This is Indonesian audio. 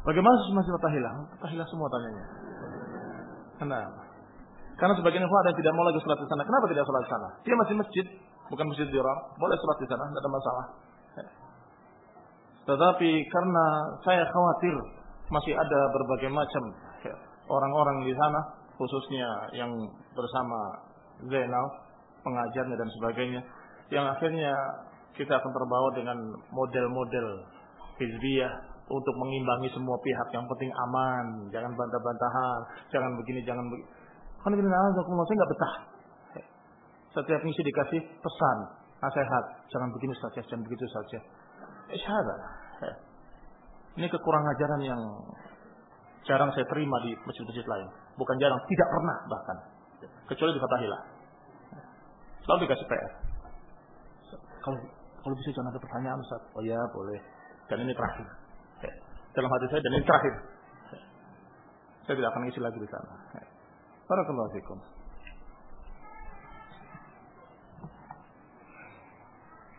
Bagaimana masih Fatahillah? Fatahillah semua tanyanya. Kenapa? Karena sebagian ikhwan ada yang tidak mau lagi sholat di sana. Kenapa tidak sholat di sana? Dia masih masjid, bukan masjid dirar. Boleh sholat di sana, tidak ada masalah. Tetapi karena saya khawatir masih ada berbagai macam orang-orang di sana, khususnya yang bersama Zainal, pengajarnya dan sebagainya, yang akhirnya kita akan terbawa dengan model-model hizbiyah untuk mengimbangi semua pihak. Yang penting aman, jangan bantah-bantahan, jangan begini, jangan begini. Kan ini saya nggak betah. Setiap misi dikasih pesan, nasihat, jangan begini saja, jangan begitu saja. Isyada. Ini kekurangan ajaran yang jarang saya terima di masjid-masjid lain. Bukan jarang, tidak pernah bahkan. Kecuali di Fatahillah. Selalu dikasih PR. Kalau kalau bisa jangan ada pertanyaan Ustaz. Oh ya, boleh. Dan ini terakhir. Dalam hati saya dan ini terakhir. Saya tidak akan ngisi lagi di sana. Barakallahu.